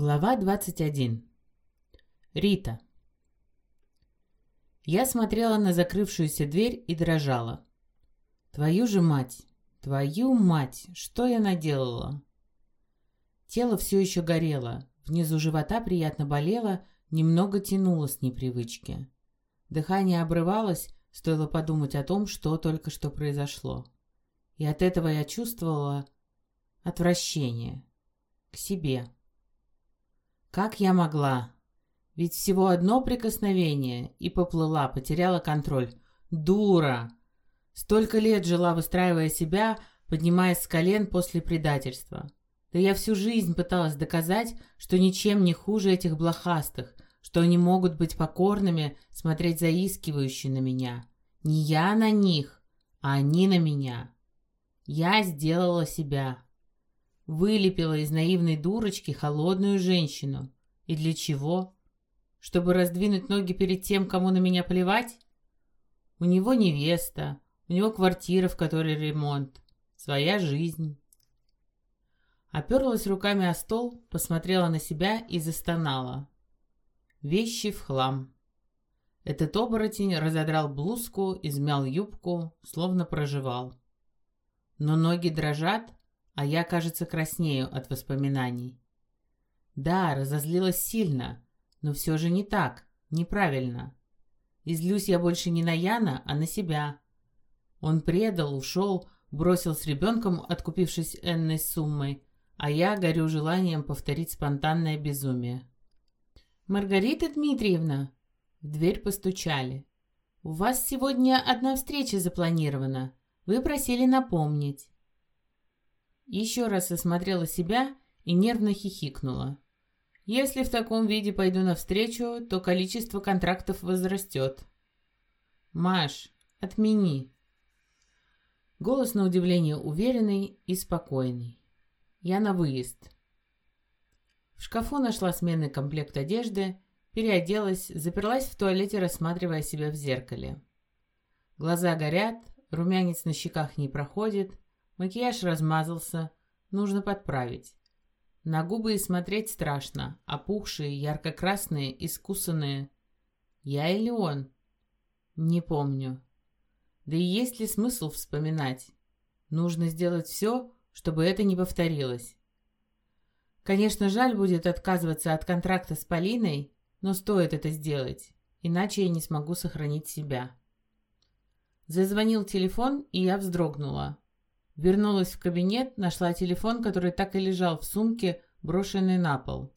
Глава 21. Рита. Я смотрела на закрывшуюся дверь и дрожала. Твою же мать, твою мать, что я наделала? Тело все еще горело, внизу живота приятно болело, немного тянуло с непривычки. Дыхание обрывалось, стоило подумать о том, что только что произошло. И от этого я чувствовала отвращение к себе. Как я могла? Ведь всего одно прикосновение и поплыла, потеряла контроль. Дура! Столько лет жила, выстраивая себя, поднимаясь с колен после предательства. Да я всю жизнь пыталась доказать, что ничем не хуже этих блохастых, что они могут быть покорными, смотреть заискивающе на меня. Не я на них, а они на меня. Я сделала себя. Вылепила из наивной дурочки холодную женщину. И для чего? Чтобы раздвинуть ноги перед тем, кому на меня плевать? У него невеста, у него квартира, в которой ремонт, своя жизнь. Оперлась руками о стол, посмотрела на себя и застонала. Вещи в хлам. Этот оборотень разодрал блузку, измял юбку, словно проживал. Но ноги дрожат, а я, кажется, краснею от воспоминаний. Да, разозлилась сильно, но все же не так, неправильно. Излюсь я больше не на Яна, а на себя. Он предал, ушел, бросил с ребенком, откупившись энной суммой, а я горю желанием повторить спонтанное безумие. «Маргарита Дмитриевна!» В дверь постучали. «У вас сегодня одна встреча запланирована. Вы просили напомнить». Еще раз осмотрела себя и нервно хихикнула. Если в таком виде пойду навстречу, то количество контрактов возрастет. «Маш, отмени». Голос на удивление уверенный и спокойный. Я на выезд. В шкафу нашла сменный комплект одежды, переоделась, заперлась в туалете, рассматривая себя в зеркале. Глаза горят, румянец на щеках не проходит, Макияж размазался, нужно подправить. На губы и смотреть страшно, опухшие, ярко-красные, искусанные. Я или он? Не помню. Да и есть ли смысл вспоминать? Нужно сделать все, чтобы это не повторилось. Конечно, жаль будет отказываться от контракта с Полиной, но стоит это сделать, иначе я не смогу сохранить себя. Зазвонил телефон, и я вздрогнула. Вернулась в кабинет, нашла телефон, который так и лежал в сумке, брошенный на пол.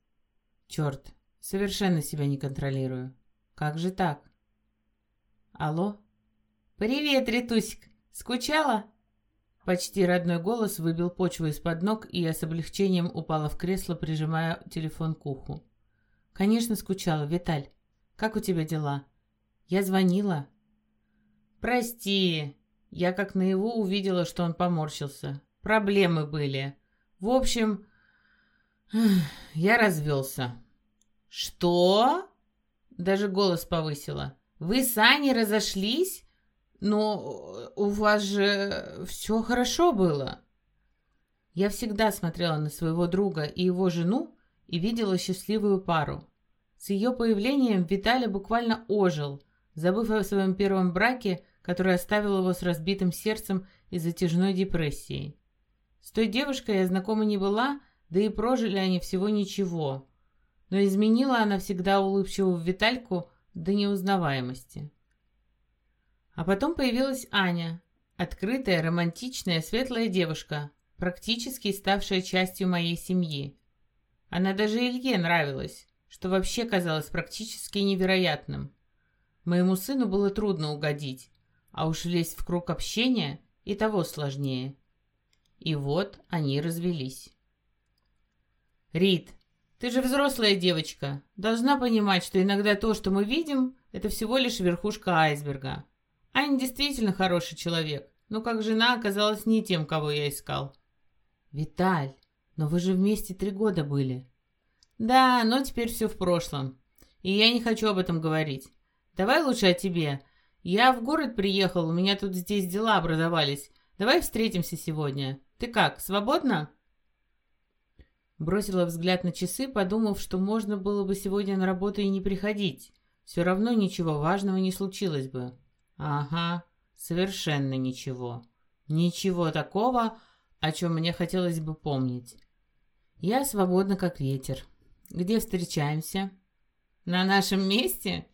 Черт, совершенно себя не контролирую. Как же так? Алло? Привет, Ритусик. Скучала? Почти родной голос выбил почву из-под ног, и я с облегчением упала в кресло, прижимая телефон к уху. Конечно, скучала, Виталь. Как у тебя дела? Я звонила. Прости, я как наяву увидела, что он поморщился. Проблемы были. В общем, я развелся. Что? Даже голос повысила. Вы с Аней разошлись? Но у вас же все хорошо было. Я всегда смотрела на своего друга и его жену и видела счастливую пару. С ее появлением Виталий буквально ожил, забыв о своем первом браке, который оставил его с разбитым сердцем и затяжной депрессией. С той девушкой я знакома не была, да и прожили они всего ничего. Но изменила она всегда улыбчивую Витальку до неузнаваемости. А потом появилась Аня, открытая, романтичная, светлая девушка, практически ставшая частью моей семьи. Она даже Илье нравилась, что вообще казалось практически невероятным. Моему сыну было трудно угодить, а уж влезть в круг общения и того сложнее. И вот они развелись. «Рит, ты же взрослая девочка. Должна понимать, что иногда то, что мы видим, это всего лишь верхушка айсберга. Аня действительно хороший человек, но как жена оказалась не тем, кого я искал». «Виталь, но вы же вместе три года были». «Да, но теперь все в прошлом. И я не хочу об этом говорить. Давай лучше о тебе. «Я в город приехал, у меня тут здесь дела образовались. Давай встретимся сегодня. Ты как, свободна?» Бросила взгляд на часы, подумав, что можно было бы сегодня на работу и не приходить. Все равно ничего важного не случилось бы. Ага, совершенно ничего. Ничего такого, о чем мне хотелось бы помнить. Я свободна, как ветер. Где встречаемся? На нашем месте?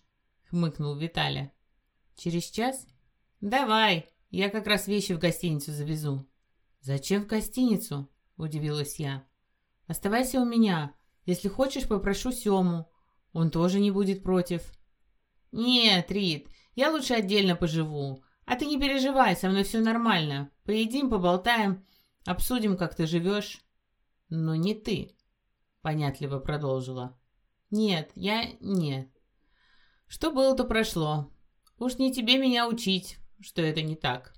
Хмыкнул Виталя. Через час? Давай, я как раз вещи в гостиницу завезу. Зачем в гостиницу? Удивилась я. Оставайся у меня. Если хочешь, попрошу Сему. Он тоже не будет против. Нет, Рит, я лучше отдельно поживу. А ты не переживай, со мной все нормально. Поедим, поболтаем, обсудим, как ты живешь. Но не ты, понятливо продолжила. Нет, я... нет. Что было, то прошло. Уж не тебе меня учить, что это не так.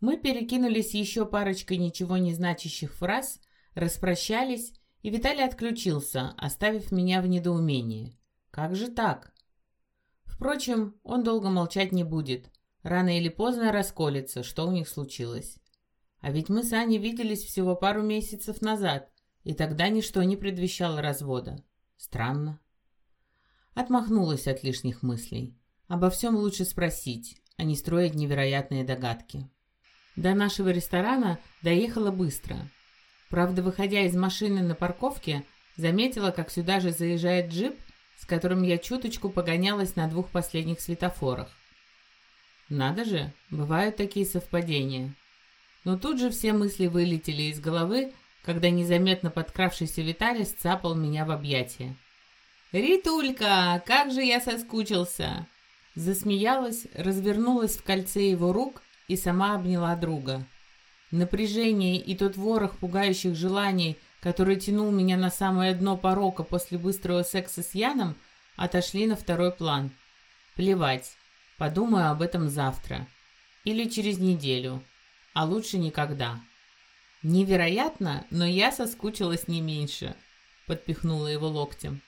Мы перекинулись еще парочкой ничего не значащих фраз, распрощались, и Виталий отключился, оставив меня в недоумении. Как же так? Впрочем, он долго молчать не будет. Рано или поздно расколется, что у них случилось. А ведь мы с Аней виделись всего пару месяцев назад, и тогда ничто не предвещало развода. Странно. Отмахнулась от лишних мыслей. Обо всем лучше спросить, а не строить невероятные догадки. До нашего ресторана доехала быстро. Правда, выходя из машины на парковке, заметила, как сюда же заезжает джип, с которым я чуточку погонялась на двух последних светофорах. Надо же, бывают такие совпадения. Но тут же все мысли вылетели из головы, когда незаметно подкравшийся Виталий сцапал меня в объятия. «Ритулька, как же я соскучился!» Засмеялась, развернулась в кольце его рук и сама обняла друга. Напряжение и тот ворох пугающих желаний, который тянул меня на самое дно порока после быстрого секса с Яном, отошли на второй план. Плевать, подумаю об этом завтра. Или через неделю. А лучше никогда. Невероятно, но я соскучилась не меньше. Подпихнула его локтем.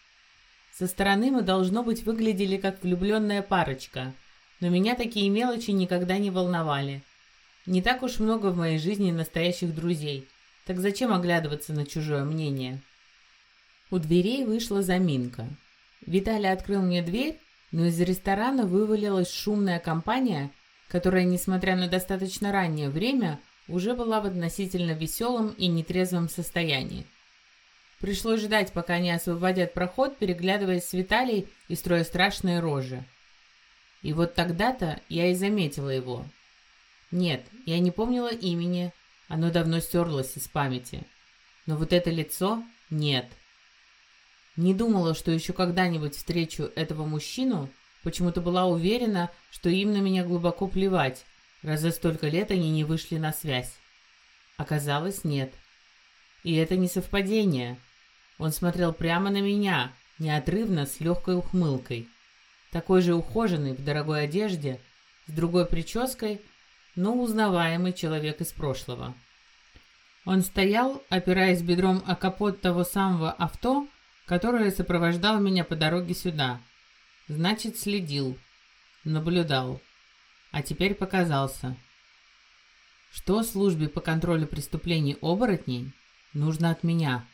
Со стороны мы, должно быть, выглядели как влюбленная парочка, но меня такие мелочи никогда не волновали. Не так уж много в моей жизни настоящих друзей, так зачем оглядываться на чужое мнение? У дверей вышла заминка. Виталий открыл мне дверь, но из ресторана вывалилась шумная компания, которая, несмотря на достаточно раннее время, уже была в относительно веселом и нетрезвом состоянии. Пришлось ждать, пока они освободят проход, переглядываясь с Виталий и строя страшные рожи. И вот тогда-то я и заметила его. Нет, я не помнила имени, оно давно стерлось из памяти. Но вот это лицо — нет. Не думала, что еще когда-нибудь встречу этого мужчину, почему-то была уверена, что им на меня глубоко плевать, раз за столько лет они не вышли на связь. Оказалось, нет. И это не совпадение. Он смотрел прямо на меня, неотрывно, с легкой ухмылкой. Такой же ухоженный, в дорогой одежде, с другой прической, но узнаваемый человек из прошлого. Он стоял, опираясь бедром о капот того самого авто, которое сопровождало меня по дороге сюда. Значит, следил, наблюдал. А теперь показался. Что службе по контролю преступлений оборотней нужно от меня?